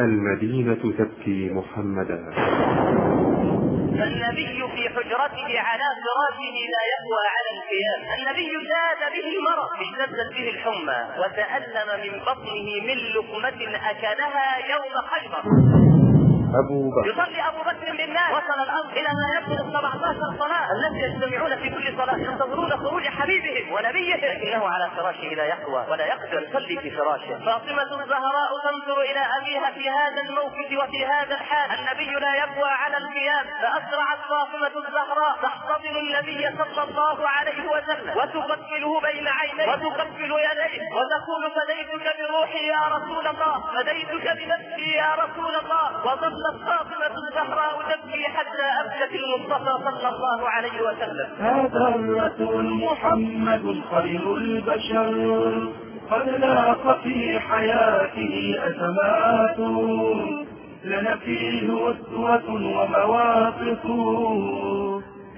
المدينة تبكي محمدا. فالنبي في حجرته على فراشه لا يقوى على القيام. النبي زاد به المرض اشتدت به الحمى وتألم من بطنه من لقمة أكلها يوم خيبر. أبو بكر. يصلي أبو بكر بالناس وصل الأمر إلى ما يبلغ 17 صلاة. الناس يجتمعون في كل صلاة ينتظرون خروج حبيبهم ونبيهم لكنه على فراشه لا يقوى ولا يقدر. يصلي في فراشه. فاطمة الزهراء تنظر إلى أبيها في هذا الموقف وفي هذا الحال. النبي لا يقوى على القيام. فأسرعت فاطمة الزهراء تحتضن النبي صلى الله عليه وسلم. وتقبله بين عينيه. وتقبل يديه. وتقول فديتك بروحي يا رسول الله. فديتك بنفسي يا رسول الله. وظل ظلت فاطمة الزهراء تبكي حتى أبكت المصطفى صلى الله عليه وسلم. هذا الرسول محمد خير البشر. قد لاق في حياته أزمات. لنا فيه أسوة ومواقف.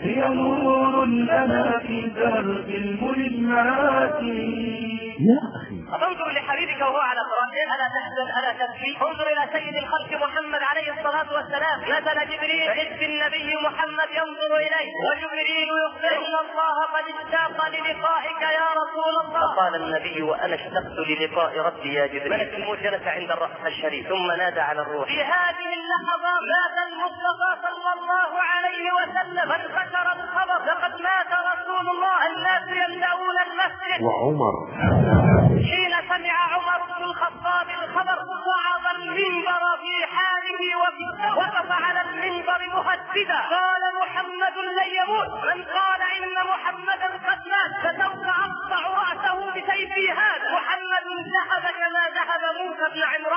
هي نور لنا في درب الملمات. يا أخي انظر لحبيبك وهو على فراشه. ألا تحزن ألا تبكي. انظر إلى سيد الخلق محمد عليه الصلاة والسلام. نزل جبريل فإذ النبي محمد ينظر إليه. وجبريل يخبر إن الله قد اشتاق للقائك يا رسول الله. فقال النبي وأنا اشتقت للقاء ربي يا جبريل. ملك الموت جلس عند الرأس الشريف. ثم نادى على الروح. في هذه اللحظه مات المصطفى صلى الله عليه وسلم. وعمر. حين سمع عمر بن الخطاب الخبر صعد المنبر في حاله وقف على المنبر مهددا. قال محمد لن يموت. من قال إن محمدا قد مات فسوف أقطع رأسه بسيفي هذا. محمد ذهب كما ذهب موسى بن عمران.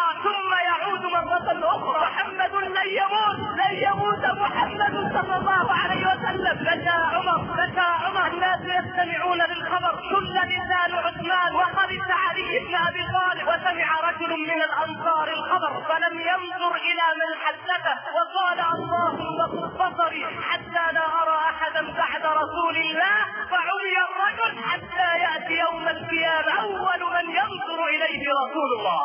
ينظر إلى من حدثه وقال اللهم بصري حتى لا أرى أحدا بعد رسول الله فعمي الرجل حتى يأتي يوم القيامة أول من ينظر إليه رسول الله.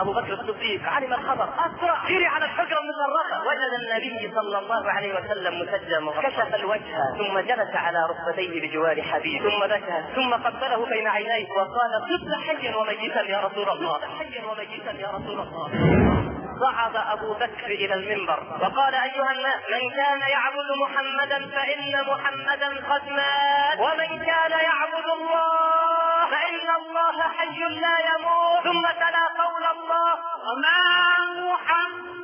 أبو بكر الصديق علم الخبر أسرع جري على الحجرة المشرفه وجد النبي صلى الله عليه وسلم مسجما كشف الوجه ثم جلس على ركبتيه بجوار حبيب ثم بكى ثم قبله بين عينيه وقال صدت حيا وميتا يا رسول الله حيا وميتا يا رسول الله. صعد أبو بكر إلى المنبر وقال أيها الناس من كان يعبد محمدا فإن محمدا قد مات ومن كان يعبد الله فإن الله حي لا يموت. ثم تلا قول الله وما محمد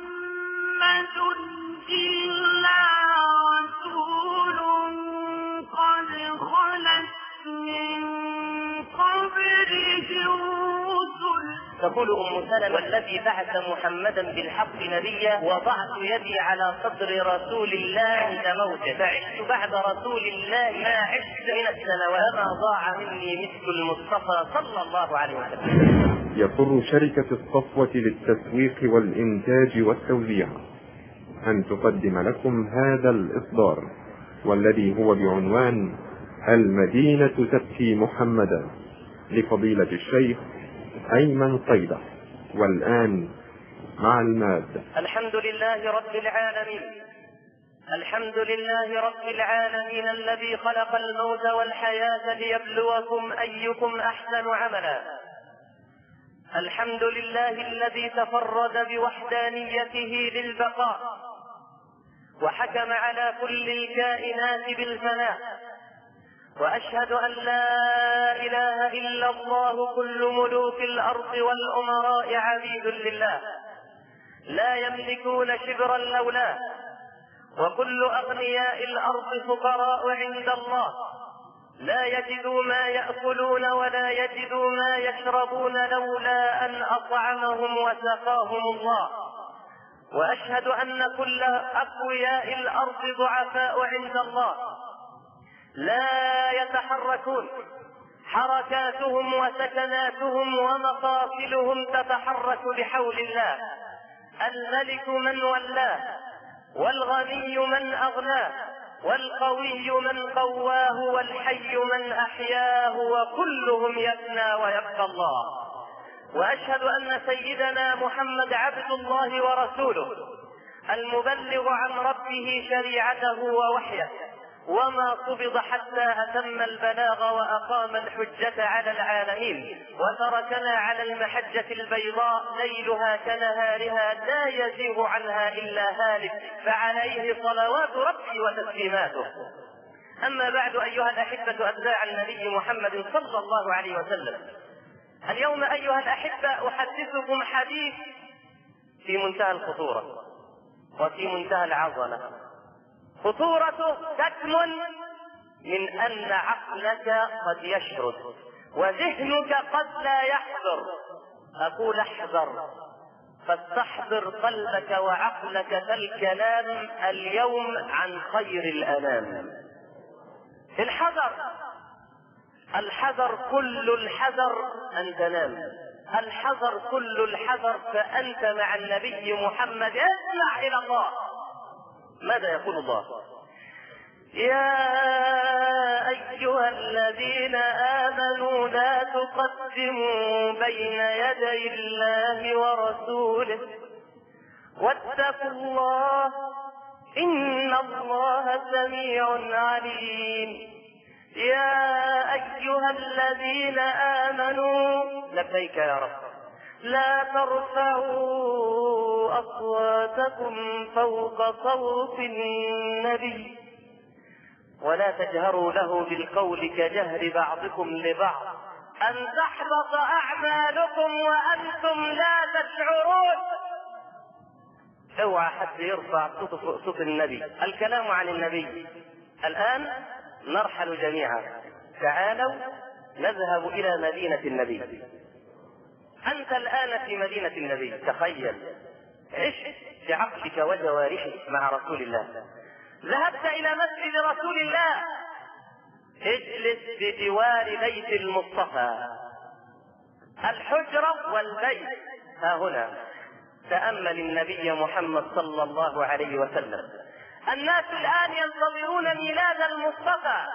تقول أم سلمة والذي بعث محمدا بالحق نبيا وضعت يدي على صدر رسول الله عند موته فعشت بعد رسول الله ما عشت من السنوات ما ضاع مني مثل المصطفى صلى الله عليه وسلم. يسر شركة الصفوة للتسويق والإنتاج والتوزيع. أن تقدم لكم هذا الإصدار والذي هو بعنوان المدينة تبكي محمدا لفضيلة الشيخ أيمن قيدة. والآن مع المادة. الحمد لله رب العالمين. الحمد لله رب العالمين الذي خلق الموت والحياة ليبلوكم أيكم أحسن عملا. الحمد لله الذي تفرد بوحدانيته للبقاء. وحكم على كل الكائنات بالفناء وأشهد أن لا إله إلا الله كل ملوك الأرض والأمراء عبيد لله. لا يملكون شبرا لولاه وكل أغنياء الأرض فقراء عند الله. لا يجدوا ما يأكلون ولا يجدوا ما يشربون لولا أن أطعمهم وسقاهم الله. وأشهد أن كل أقوياء الأرض ضعفاء عند الله. لا يتحركون. حركاتهم وسكناتهم ومقاتلهم تتحرك بحول الله. الملك من ولاه والغني من أغناه والقوي من قواه والحي من أحياه وكلهم يفنى ويبقى الله. وأشهد أن سيدنا محمد عبد الله ورسوله المبلغ عن ربه شريعته ووحيه وما قبض حتى أتم البلاغ وأقام الحجة على العالمين وتركنا على المحجة البيضاء ليلها كنهارها لا يزيغ عنها إلا هالك فعليه صلوات ربي وتسليماته. أما بعد أيها الأحبة أتباع النبي محمد صلى الله عليه وسلم اليوم أيها الأحبة أحدثكم حديث في منتهى الخطورة وفي منتهى العظمة. خطورته تكمن من أن عقلك قد يشرد وذهنك قد لا يحضر. أقول احذر فاستحضر قلبك وعقلك فالكلام اليوم عن خير الأنام. الحذر الحذر كل الحذر ان تنام الحذر كل الحذر فأنت مع النبي محمد. اسمع إلى الله. ماذا يقول الله؟ يا أيها الذين آمنوا لا تقدموا بين يدي الله ورسوله. واتقوا الله إن الله سميع عليم. يا أيها الذين آمنوا لبيك يا رب لا ترفعوا أصواتكم فوق صوت النبي ولا تجهروا له بالقول كجهر بعضكم لبعض أن تحبط أعمالكم وأنتم لا تشعرون. اوعى حد يرفع صوته فوق صوت النبي الكلام عن النبي الآن نرحل جميعا تعالوا نذهب إلى مدينة النبي. أنت الآن في مدينة النبي. تخيل. عش بعقلك وجوارحك مع رسول الله. ذهبت إلى مسجد رسول الله. اجلس بجوار بيت المصطفى. الحجرة والبيت. ها هنا. تأمل النبي محمد صلى الله عليه وسلم. الناس الآن ينتظرون ميلاد المصطفى.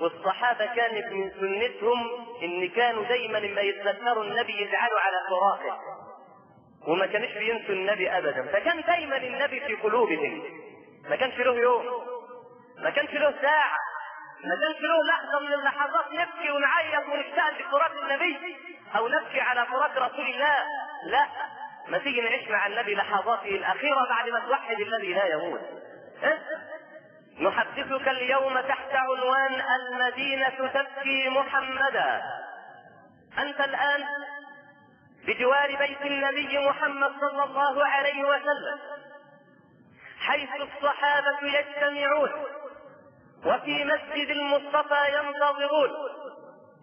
والصحابة كانت من سنتهم إن كانوا دايما لما يتذكروا النبي يجعلوا على فراقه. وما كانش بينسوا النبي أبدا. فكان دايما النبي في قلوبهم. ما كانش له يوم. ما كانش له ساعة. ما كانش له لحظة من اللحظات نبكي ونعيط ونشتاق لفراق النبي أو نبكي على فراق رسول الله. لا. ما تيجي نعيش مع النبي لحظاته الأخيرة بعد ما توحد الذي لا يموت؟ نحدثك اليوم تحت عنوان المدينة تبكي محمدا. أنت الآن بجوار بيت النبي محمد صلى الله عليه وسلم حيث الصحابة يجتمعون وفي مسجد المصطفى ينتظرون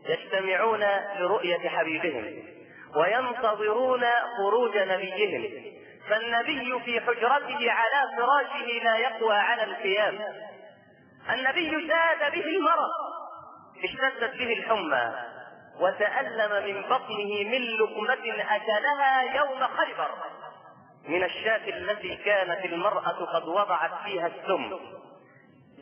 يجتمعون لرؤية حبيبهم. وينتظرون خروج نبيهم. فالنبي في حجرته على فراشه لا يقوى على القيام. النبي زاد به المرض اشتدت به الحمى وتألم من بطنه من لقمة أكلها يوم خيبر. من الشاة التي كانت المرأة قد وضعت فيها السم.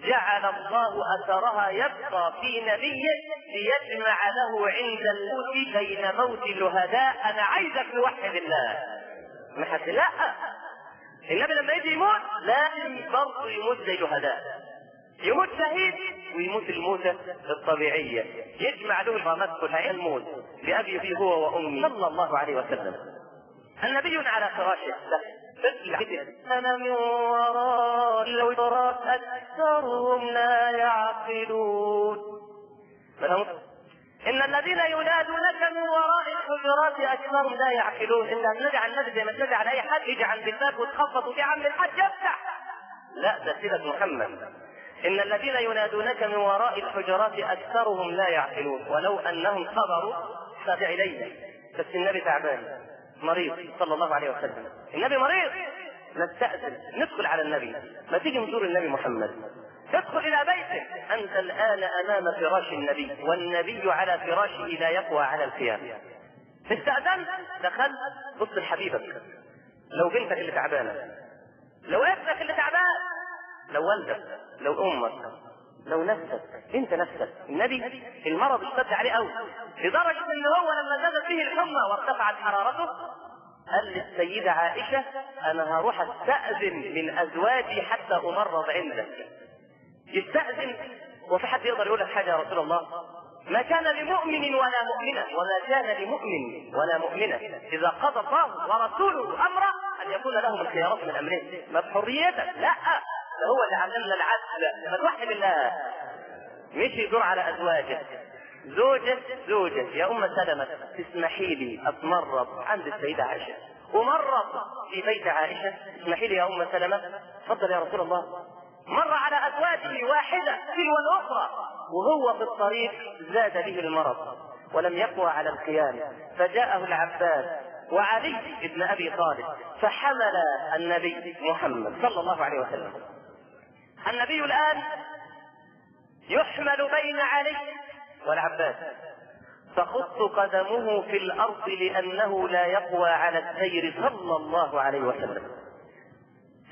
جعل الله أثرها يبقى في نبيه ليجمع له عند الموت بين موت الهداء أنا عايزك توحد الله. ما حد لا. النبي لما يجي يموت لازم برضه يموت زي الهداء يموت شهيد ويموت الموتة الطبيعية. يجمع له الغامات كلها الموت لأبي هو وأمي صلى الله عليه وسلم. النبي على فراشه. أنا من وراء الوراء أكثرهم لا يعقلون. إن الذين ينادونك من وراء الحجرات أكثرهم لا يعقلون. إن على النبي زي ما على أي حد يجي عند الباب وتخبط وفي عم الحج يفتح. لا ده سيرة محمد. إن الذين ينادونك من وراء الحجرات أكثرهم لا يعقلون. ولو أنهم صبروا فدع بس النبي تعبان. مريض صلى الله عليه وسلم. النبي مريض نستأذن ندخل على النبي. ما تيجي نزور النبي محمد. تدخل إلى بيته. أنت الآن أمام فراش النبي والنبي على فراشه لا يقوى على القيام استأذنت دخلت بص لحبيبك لو بنتك اللي تعبانة. لو ابنك اللي تعبان لو والدك لو أمك. لو نفسك انت نفسك. النبي المرض اشتد عليه قوي لدرجة إن هو لما زادت به الحمى وارتفعت حرارته قال للسيدة عائشة أنا هروح أستأذن من أزواجي حتى أمرض عندك. يستأذن وفي حد يقدر يقول لك حاجة يا رسول الله؟ ما كان لمؤمن ولا مؤمنة وما كان لمؤمن ولا مؤمنة. إذا قضى الله ورسوله أمرا أن يكون لهم الخيارات من أمرهم ما بحريتك؟ لا. هو اللي علمنا العدل. ما توحد الله مش يدور على أزواجه. زوجة زوجة. يا أم سلمة تسمحي لي أتمرض عند السيدة عائشة؟ ومرض في بيت عائشة. اسمحي لي يا أم سلمة؟ تفضل يا رسول الله. مر على أزواجه واحدة تلو الأخرى. وهو في الطريق زاد به المرض. ولم يقوى على القيام. فجاءه العباس وعلي بن أبي طالب فحمل النبي محمد صلى الله عليه وسلم. النبي الآن يحمل بين علي والعباس. تخط قدمه في الأرض لأنه لا يقوى على السير صلى الله عليه وسلم.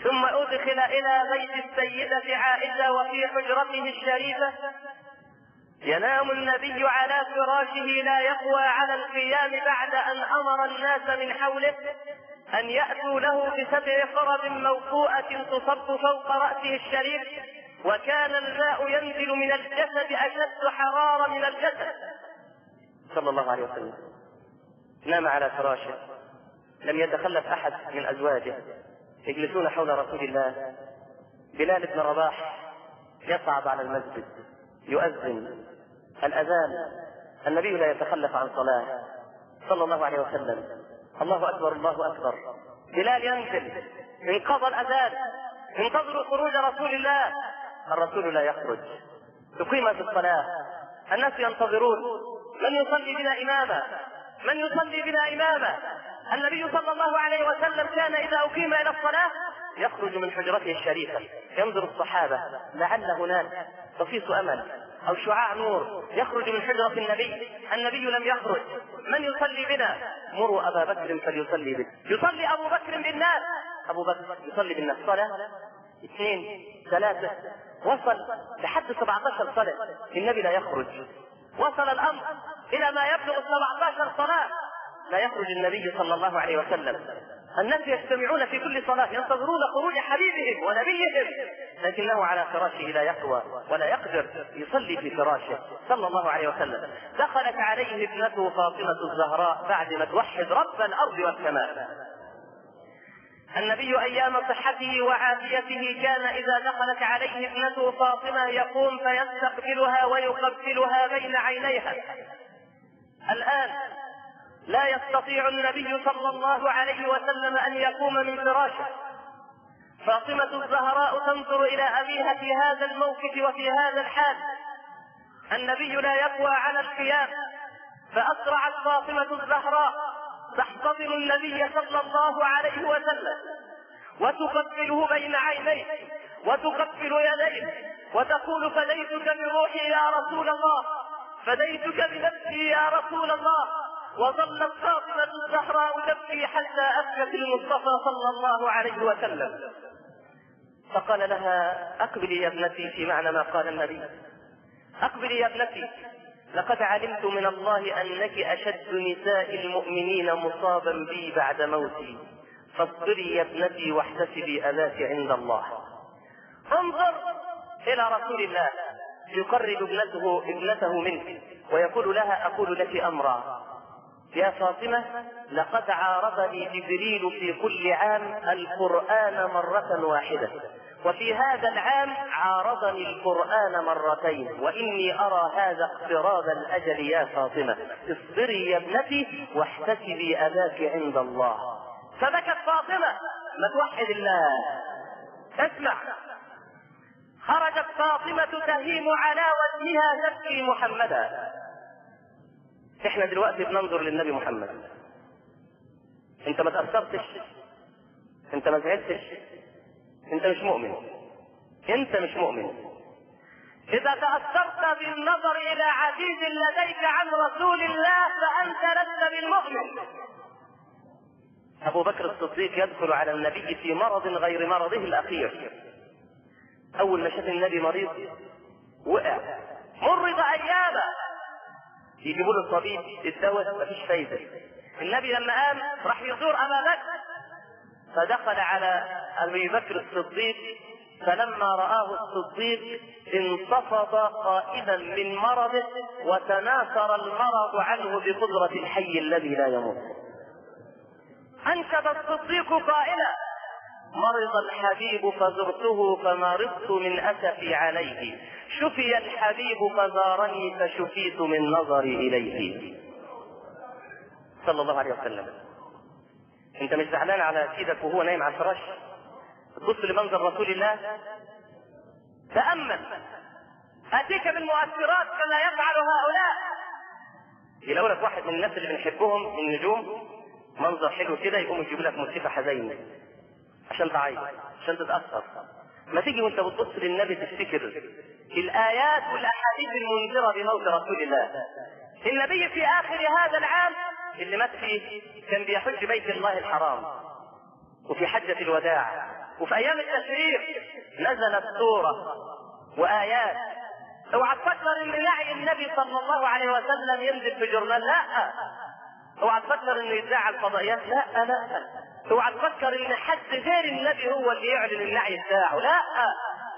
ثم أدخل إلى بيت السيدة عائشة وفي حجرته الشريفة. ينام النبي على فراشه لا يقوى على القيام بعد أن أمر الناس من حوله. أن يأتوا له بسبع قرب موقوءه تصب فوق رأسه الشريف وكان الماء ينزل من الجسد أشد حرارة من الجسد. صلى الله عليه وسلم. نام على فراشه. لم يتخلف أحد من أزواجه. يجلسون حول رسول الله. بلال بن رباح يصعد على المسجد. يؤذن. الأذان. النبي لا يتخلف عن صلاة. صلى الله عليه وسلم. الله أكبر الله أكبر. بلال ينزل. انقضى الأذان. انتظروا خروج رسول الله. الرسول لا يخرج. أقيمت الصلاة. الناس ينتظرون. من يصلي بنا إماما؟ من يصلي بنا إماما؟ النبي صلى الله عليه وسلم كان إذا أقيم إلى الصلاة يخرج من حجرته الشريفة. ينظر الصحابة. لعل هناك. طفيس أمل أو شعاع نور يخرج من حجرة النبي النبي لم يخرج. من يصلي بنا؟ مروا أبا بكر فليصلي به. يصلي أبو بكر بالناس. أبو بكر يصلي بالناس. صلاة؟ اثنين ثلاثة. وصل لحد 17 صلاة. النبي لا يخرج. وصل الأمر إلى ما يبلغ 17 صلاة. لا يخرج النبي صلى الله عليه وسلم. الناس يجتمعون في كل صلاة ينتظرون خروج حبيبهم ونبيهم. لكنه على فراشه لا يقوى ولا يقدر يصلي في فراشه. صلى الله عليه وسلم. دخلت عليه ابنته فاطمة الزهراء بعد ما توحد رب الأرض والسماء. النبي أيام صحته وعافيته كان إذا دخلت عليه ابنته فاطمة يقوم فيستقبلها ويقبلها بين عينيها. الآن لا يستطيع النبي صلى الله عليه وسلم أن يقوم من فراشه. فاطمة الزهراء تنظر إلى أبيها في هذا الموقف وفي هذا الحال. النبي لا يقوى على القيام فأسرعت فاطمة الزهراء تحتضن النبي صلى الله عليه وسلم. وتقبله بين عينيه. وتقبل يديه. وتقول فديتك بروحي يا رسول الله. فديتك بنفسي يا رسول الله. وظلت فاطمة الزهراء تبكي حتى أبكت المصطفى صلى الله عليه وسلم. فقال لها أقبلي يا ابنتي في معنى ما قال النبي. أقبلي يا ابنتي لقد علمت من الله أنك أشد نساء المؤمنين مصابا بي بعد موتي. فاصبري يا ابنتي واحتسبي أذاك عند الله. انظر إلى رسول الله يقرب ابنته ابنته منه ويقول لها أقول لك امرا. يا فاطمة لقد عارضني جبريل في كل عام القرآن مرة واحدة. وفي هذا العام عارضني القرآن مرتين. وإني أرى هذا اقتراب الأجل يا فاطمة. اصبري يا ابنتي واحتسبي أذاك عند الله. فبكت فاطمة؟ ما توحد الله. اسمع. خرجت فاطمة تهيم على وجهها تبكي محمدا. إحنا دلوقتي بننظر للنبي محمد. انت ما تأثرتش. انت ما زعلتش. انت مش مؤمن. انت مش مؤمن. إذا تأثرت بالنظر إلى عزيز لديك عن رسول الله فأنت لست بالمؤمن. أبو بكر الصديق يدخل على النبي في مرض غير مرضه الأخير. أول ما شاف النبي مريض يجيبوا له الطبيب الدواء مفيش فايدة النبي لما قام راح يزور أبا بكر فدخل على أبي بكر الصديق فلما رآه الصديق انتفض قائما من مرضه وتناثر المرض عنه بقدرة الحي الذي لا يموت. أنشد الصديق قائلا: مرض الحبيب فزرته فمرضت من أسفي عليه، شفي الحبيب فزارني فشفيت من نظري إليه. صلى الله عليه وسلم. أنت مش زعلان على سيدك وهو نايم على الفراش؟ تبص لمنظر رسول الله تأمل أتيك بالمؤثرات كما يفعل هؤلاء يلاقوا لك واحد من الناس اللي بنحبهم النجوم منظر حلو كده يقوم يجيب لك موسيقى حزينة عشان تعيط عشان تتأثر. ما تيجي وانت بتبص للنبي تفتكر الآيات والأحاديث المنذرة بموت رسول الله. النبي في آخر هذا العام اللي مات فيه كان بيحج بيت الله الحرام. وفي حجة الوداع. وفي أيام التشريق نزلت سورة وآيات. اوعى تفكر ان نعي النبي صلى الله عليه وسلم ينزل في جورنال لا. اوعى تفكر انه على الفضائيات لا لا. اوعى تفكر ان حد غير النبي هو اللي يعلن النعي بتاعه لا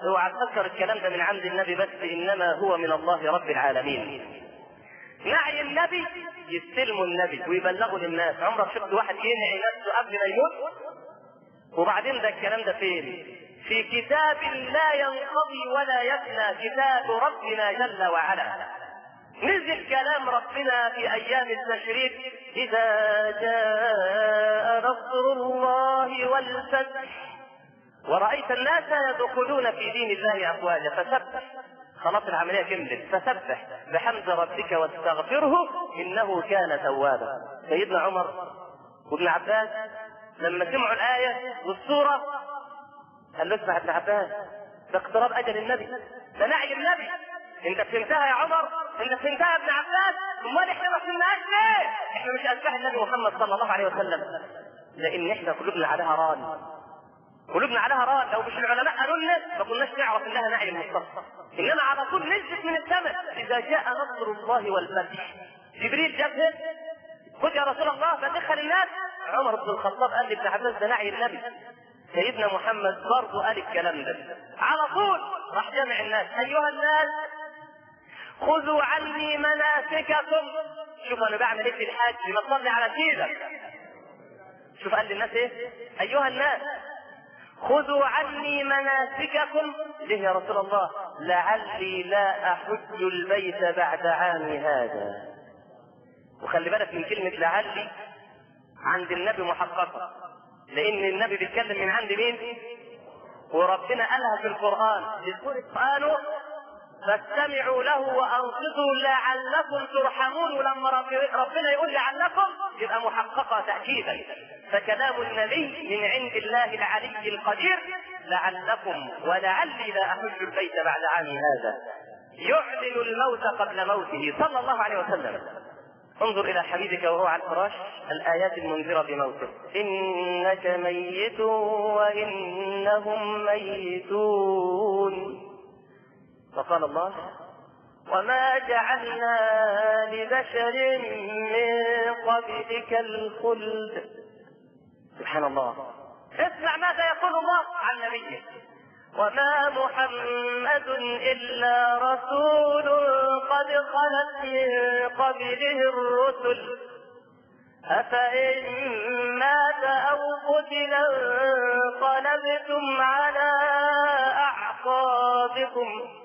اوعى تفكر الكلام ده من عند النبي بس إنما هو من الله رب العالمين. نعي النبي يستلموا النبي ويبلغوا للناس. عمرك شفت واحد ينعي نفسه قبل ما يموت؟ وبعدين ده الكلام ده فين؟ في كتاب لا ينقضي ولا يفنى كتاب ربنا جل وعلا. نزل كلام ربنا في أيام التشريق إذا جاء نصر الله والفتح. ورأيت الناس يدخلون في دين الله أفواجا. فسبح. خلاص العملية كملت. فسبح بحمد ربك واستغفره إنه كان توابا. سيدنا عمر وابن عباس لما سمعوا الآية والسورة قال له اسمع ابن عباس ده اقتراب أجل النبي ده نعي النبي. انت فهمتها يا عمر؟ انت فهمتها يا ابن عباس؟ امال إحنا ما فهمناهاش ليه؟ إحنا مش اشباه النبي محمد صلى الله عليه وسلم. لإن إحنا قلوبنا عليها ران قلوبنا عليها ران لو مش العلماء قالوا لنا ما كناش نعرف إنها نعي المصطفى إنما على طول نزلت من السماء. إذا جاء نصر الله والفتح. جبريل جابها خد يا رسول الله بدخل الناس. عمر بن الخطاب قال لابن عباس ده نعي النبي. سيدنا محمد برضه قال الكلام ده. على طول راح جمع الناس. أيها الناس خذوا عني مناسككم. شوف أنا بعمل إيه في الحج ما تصلي على سيدك. شوف قال للناس إيه؟ أيها الناس خذوا عني مناسككم. ليه يا رسول الله؟ لعلي لا أحج البيت بعد عامي هذا. وخلي بالك من كلمة لعلي عند النبي محققة. لأن النبي بيتكلم من عند مين؟ وربنا قالها في القرآن. يقول قالوا فاستمعوا له وانصتوا لعلكم ترحمون. ولما ربنا يقول لعلكم يبقى محققة تاكيدا. فكلام النبي من عند الله العلي القدير لعلكم ولعلي لا احج البيت بعد عامي هذا. يعلن الموت قبل موته صلى الله عليه وسلم. انظر إلى حبيبك وهو على الفراش الآيات المنذرة بموته. إنك ميت وإنهم ميتون. فقال الله وما جعلنا لبشر من قبلك الخلد. سبحان الله. اسمع ماذا يقول الله عن نبيه. وما محمد إلا رسول قد خلت من قبله الرسل. أفإن مات أو قتل انقلبتم على أعقابكم.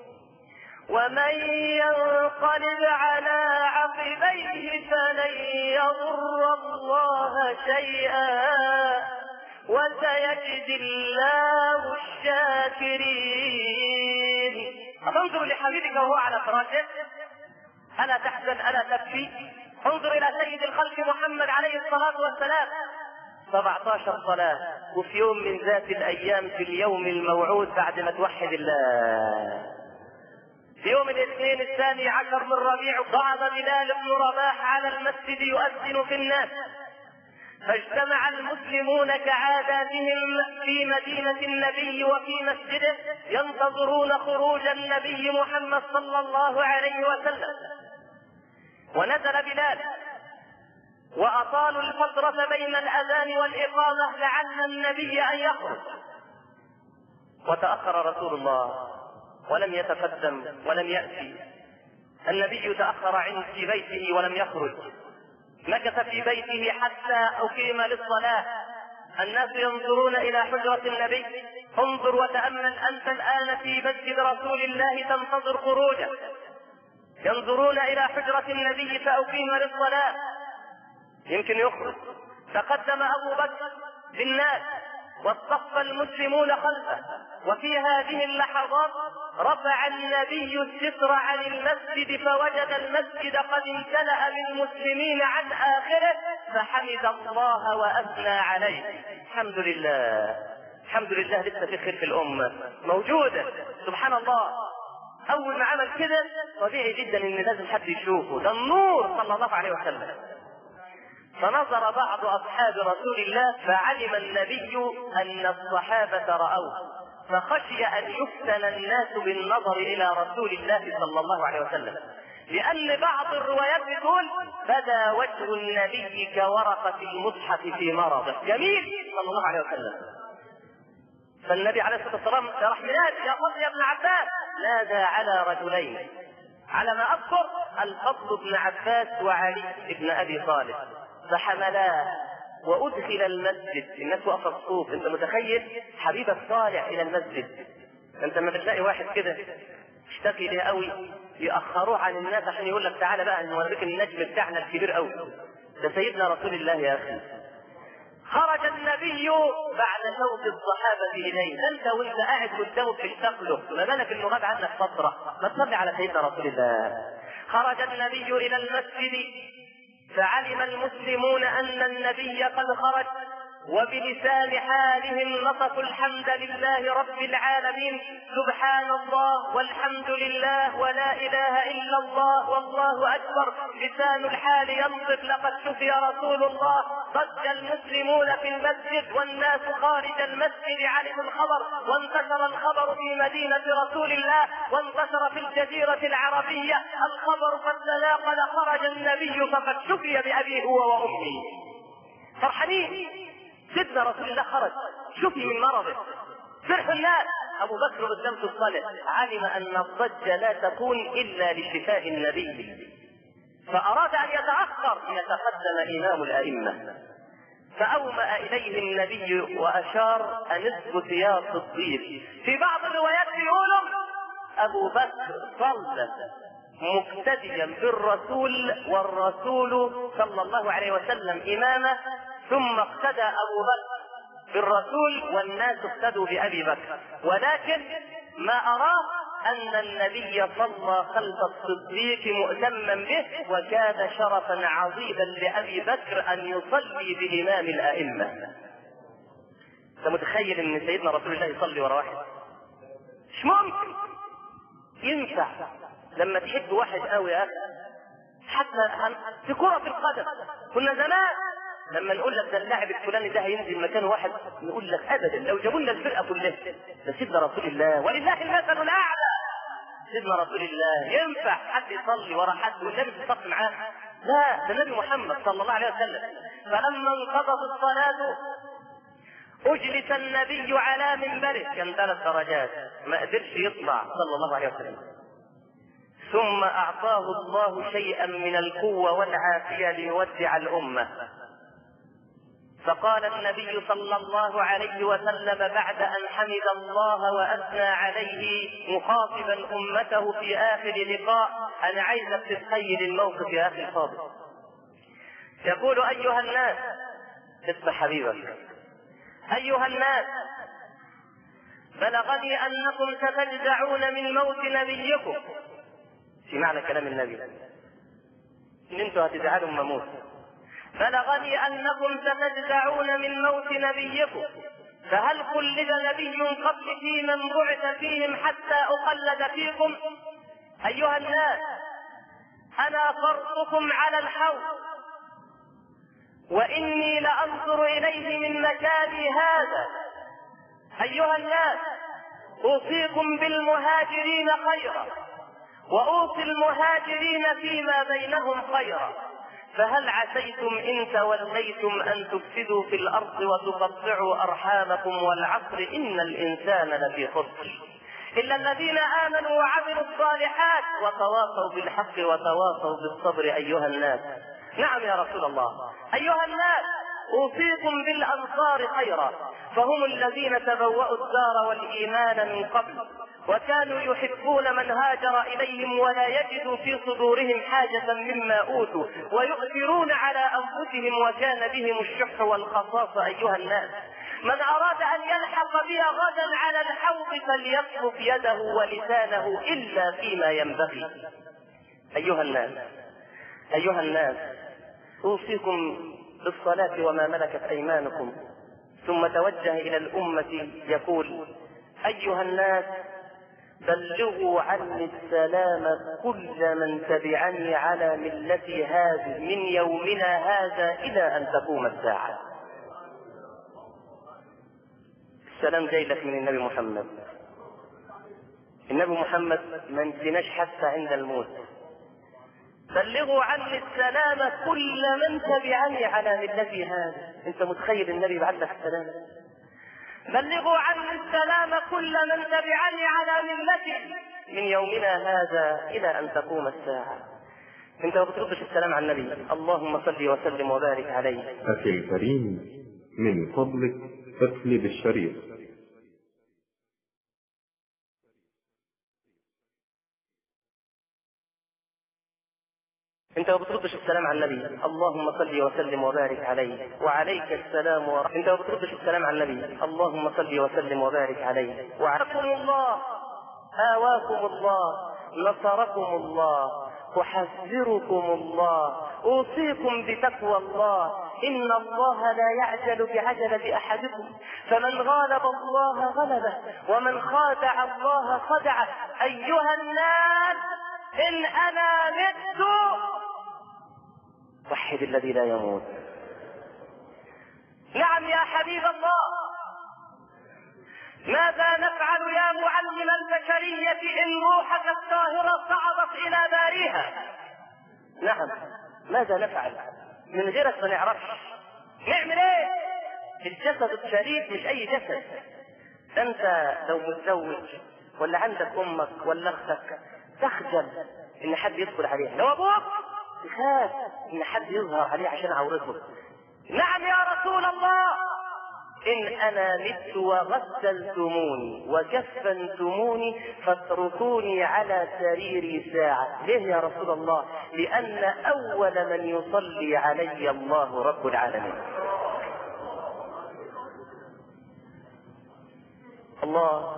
ومن ينقلب على عقبيه فلن يضر الله شيئا وسيجزي الله الشاكرين. أتنظر لحبيبك وهو على فراشه. ألا تحزن ألا تبكي. انظر إلى سيد الخلق محمد عليه الصلاة والسلام. 17 صلاة وفي يوم من ذات الأيام في اليوم الموعود بعد ما توحد الله. يوم الاثنين الثاني عشر من ربيع صعد بلال بن رباح على المسجد يؤذن في الناس. فاجتمع المسلمون كعاداتهم في مدينة النبي وفي مسجده ينتظرون خروج النبي محمد صلى الله عليه وسلم. ونزل بلال وأطالوا الفترة بين الأذان والإقامة لعل النبي أن يخرج. وتأخر رسول الله ولم يتقدم ولم يأتي. النبي تأخر عند في بيته ولم يخرج. مكث في بيته حتى أقيم للصلاة. الناس ينظرون إلى حجرة النبي. انظر وتأمل أنت الآن في مسجد رسول الله تنتظر خروجه. ينظرون إلى حجرة النبي فأقيم للصلاة. يمكن يخرج. تقدم أبو بكر بالناس واصطف المسلمون خلفه. وفي هذه اللحظات رفع النبي الستر عن المسجد فوجد المسجد قد امتلأ بالمسلمين عن آخره فحمد الله وأثنى عليه. الحمد لله. الحمد لله لسه في خير في الأمة. موجودة. سبحان الله. أول ما عمل كده طبيعي جدا إن لازم حد يشوفه. ده النور صلى الله عليه وسلم. فنظر بعض أصحاب رسول الله فعلم النبي أن الصحابة رأوه فخشي أن يفتن الناس بالنظر إلى رسول الله صلى الله عليه وسلم. لأن بعض الروايات بتقول بدا وجه النبي كورقة المصحف في مرضه. جميل صلى الله عليه وسلم. فالنبي عليه الصلاة والسلام يا رحمنات يا فضل يا ابن عباس نادى على رجلين. على ما أذكر الفضل بن عباس وعلي بن أبي طالب. فحملاه وأدخل المسجد. الناس واقفه الصوف أنت متخيل؟ حبيبك طالع إلى المسجد. أنت لما بتلاقي واحد كده اشتكي ليه قوي يأخروه عن الناس عشان يقول لك تعالى بقى نوريك النجم بتاعنا الكبير قوي. ده سيدنا رسول الله يا أخي. خرج النبي بعد شوق الصحابة إليه. أنت وأنت قاعد قدامه بتشتاق له. ما بالك إنه غاب عنك فترة؟ ما تصلي على سيدنا رسول الله. خرج النبي إلى المسجد. فعلم المسلمون أن النبي قد خرج وبلسان حالهم نطقوا الحمد لله رب العالمين سبحان الله والحمد لله ولا إله إلا الله والله أكبر لسان الحال ينطق لقد شفي رسول الله ضج المسلمون في المسجد والناس خارج المسجد علموا الخبر وانتشر الخبر في مدينة رسول الله وانتشر في الجزيرة العربية الخبر قد تناقل خرج النبي فقد شفي بأبيه هو وأمه فرحانين. سيدنا رسول الله خرج. شفي من مرضه. فرح الناس. أبو بكر قدام الصالح. علم أن الضجه لا تكون إلا لشفاء النبي. فأراد أن يتأخر. ليتقدم إمام الأئمة. فأومأ إليه النبي وأشار أن اثبت يا صديق. في بعض الروايات يقولوا أبو بكر صلى مقتديا بالرسول والرسول صلى الله عليه وسلم إمامه ثم اقتدى أبو بكر بالرسول والناس اقتدوا بأبي بكر. ولكن ما أراه أن النبي صلى خلف الصديق مؤتما به وكان شرفا عظيما لأبي بكر أن يصلي بإمام الأئمة. أنت متخيل إن سيدنا رسول الله يصلي ورا واحد؟ مش ممكن. ينفع. لما تحب واحد قوي يا أخي. حتى في كرة القدم. كنا زمان لما نقول لك ده اللاعب الفلاني ده هينزل مكان واحد نقول لك ابدا لو جابوا لنا الفرقة كلها. ده سيدنا رسول الله ولله المثل الأعلى. سيدنا رسول الله ينفع حد يصلي ورا حد والنبي الصف معاه؟ لا ده النبي محمد صلى الله عليه وسلم. فلما انقضت الصلاة أجلس النبي على منبره. كان ثلاث درجات. ما قدرش يطلع صلى الله عليه وسلم. ثم أعطاه الله شيئا من القوة والعافية ليودع الأمة. فقال النبي صلى الله عليه وسلم بعد أن حمد الله وأثنى عليه مخاطبا أمته في آخر لقاء أنا عايزك تتخيل الموقف يا أخي الفاضل. يقول أيها الناس اسمع حبيبك أيها الناس بلغني أنكم ستجزعون من موت نبيكم. في معنى كلام النبي إن أنتم هتزعلوا موت. بلغني أنكم ستجزعون من موت نبيكم فهل قلد نبي قبل في من بعث فيهم حتى أقلد فيكم؟ أيها الناس أنا فرطكم على الحوض وإني لأنظر إليه من مكاني هذا. أيها الناس أوصيكم بالمهاجرين خيرا وأوصي المهاجرين فيما بينهم خيرا. فهل عسيتم إن توليتم أن تفسدوا في الأرض وتقطعوا أرحامكم والعصر إن الإنسان لفي خسر؟ إلا الذين آمنوا وعملوا الصالحات وتواصوا بالحق وتواصوا بالصبر أيها الناس. نعم يا رسول الله. أيها الناس أوصيكم بالأنصار خيرا فهم الذين تبوأوا الدار والإيمان من قبل. وكانوا يحبون من هاجر إليهم ولا يجدوا في صدورهم حاجة مما أوتوا ويؤثرون على أنفسهم وكان بهم الشح والخصاصة أيها الناس. من أراد أن يلحق بها غدا على الحوض فليصرف يده ولسانه إلا فيما ينبغي. أيها الناس أيها الناس أوصيكم بالصلاة وما ملكت أيمانكم. ثم توجه إلى الأمة يقول أيها الناس بلغوا عني السلام كل من تبعني على ملتي هذه من يومنا هذا إلى أن تقوم الساعة. السلام جاي لك من النبي محمد. النبي محمد ما نسيناش حتى عند الموت. بلغوا عني السلام كل من تبعني على ملتي هذا أنت متخيل النبي يبعث لك السلام؟ بلغوا عني السلام كل من تبعني على ملتي من يومنا هذا إلى أن تقوم الساعة. أنت ما بتردش السلام على النبي اللهم صل وسلم وبارك عليه. أخي الكريم من فضلك اقلب الشريط انت ما بتردش السلام على النبي. اللهم صل وسلم وبارك عليه. وعليك السلام ورحمة انت ما بتردش السلام على النبي. اللهم صل وسلم وبارك عليه. وعليكم الله. آواكم الله. نصركم الله. أحذركم الله. أوصيكم بتقوى الله. إن الله لا يعجل بعجلة أحدكم فمن غالب الله غلبه. ومن خادع الله خدعه. أيها الناس إن أنا مت وحد الذي لا يموت. نعم يا حبيب الله. ماذا نفعل يا معلم البشرية إن روحك الطاهرة صعدت إلى باريها؟ نعم. ماذا نفعل؟ من غيرك ما نعرفش. نعمل إيه؟ الجسد الشريف مش أي جسد. أنت لو متزوج ولا عندك أمك ولا أختك تخجل إن حد يدخل عليها. لو أبوك تخاف إن حد يظهر عليه عشان عورته نعم يا رسول الله. إن أنا مت وغسلتموني وكفنتموني فاتركوني على سريري ساعة. ليه يا رسول الله؟ لأن أول من يصلي علي الله رب العالمين. الله.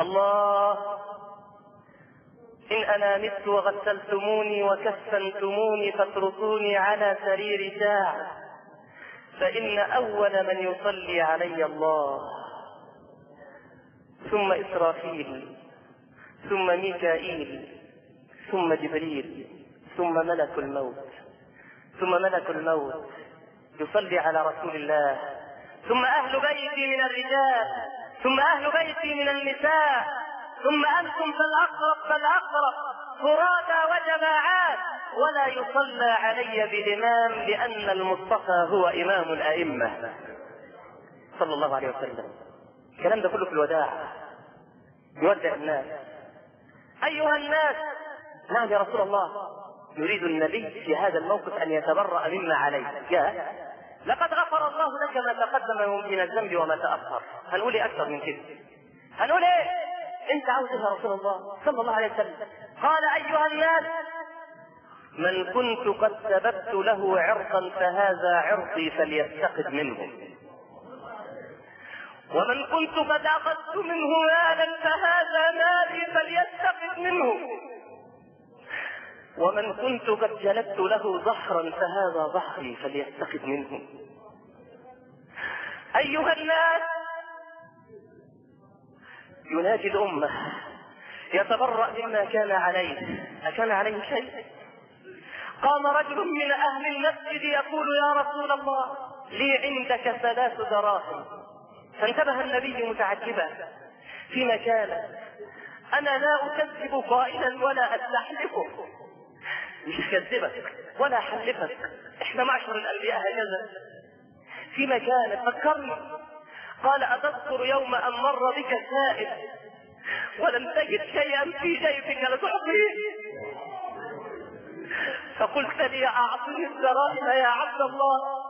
الله. إن أنا مت وغسلتموني وكفنتموني فاتركوني على سرير ساعة. فإن أول من يصلي علي الله. ثم إسرافيل. ثم ميكائيل. ثم جبريل. ثم ملك الموت. ثم ملك الموت. يصلي على رسول الله. ثم أهل بيتي من الرجال. ثم أهل بيتي من النساء. ثم أنتم فالأقرب فالأقرب فرادى وجماعات. ولا يصلى علي بإمام لأن المصطفى هو إمام الأئمة. صلى الله عليه وسلم. الكلام ده كله في الوداع. يودع الناس. أيها الناس نعم يا رسول الله. يريد النبي في هذا الموقف أن يتبرأ مما عليه يا. لقد غفر الله لك ما تقدم من الذنب وما تأخر. هنقول إيه أكثر من كده؟ هنقول إيه؟ أنت عاوز يا رسول الله صلى الله عليه وسلم. قال أيها الناس من كنت قد سببت له عرقا فهذا عرقي فليستقد منه. ومن كنت قد أخذت منه مالا فهذا مالي فليستقد منه. ومن كنت قد جلبت له ظهرا فهذا ظهري فليستقد منه. أيها الناس يناجي الأمة يتبرأ مما كان عليه. أكان عليه شيء؟ قام رجل من أهل المسجد يقول يا رسول الله لي عندك ثلاث دراهم. فانتبه النبي متعجبا. فيما كان أنا لا أكذب قائلا ولا أستحلفه. مش هكذبك ولا أحلفك. إحنا معشر الأنبياء هكذا. في مكان فكرني. قال أتذكر يوم أن مر بك سائل ولم تجد شيئا في جيبك لتعطيه فقلت لي أعطني الدراهم يا عبد الله.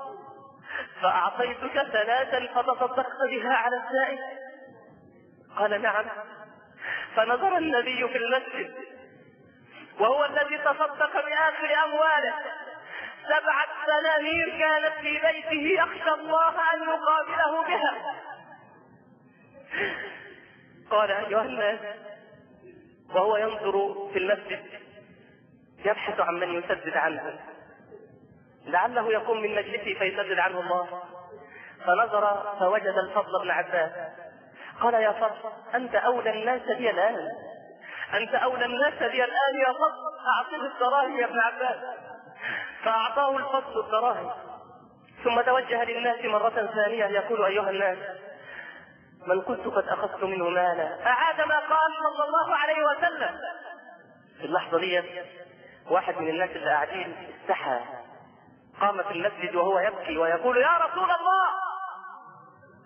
فأعطيتك ثلاثا فتصدقت بها على السائل قال نعم. فنظر النبي في المسجد وهو الذي تصدق بآخر أمواله. سبعة دنانير كانت في بيته يخشى الله أن يقابله بها. قال أيها الناس وهو ينظر في المسجد يبحث عن من يسدد عنه. لعله يقوم من مجلسه فيسدد عنه الله. فنظر فوجد الفضل بن عباس. قال يا فضل أنت أولى الناس بي الآن. أنت أولى الناس بي الآن يا فضل أعطيه الدراهم يا ابن عباس. فأعطاه الفضل الدراهم ثم توجه للناس مرة ثانية يقول أيها الناس من كنت قد أخذت منه مالا؟ أعاد ما قال صلى الله عليه وسلم. في اللحظة دي واحد من الناس اللي قاعدين استحى قام في المسجد وهو يبكي ويقول يا رسول الله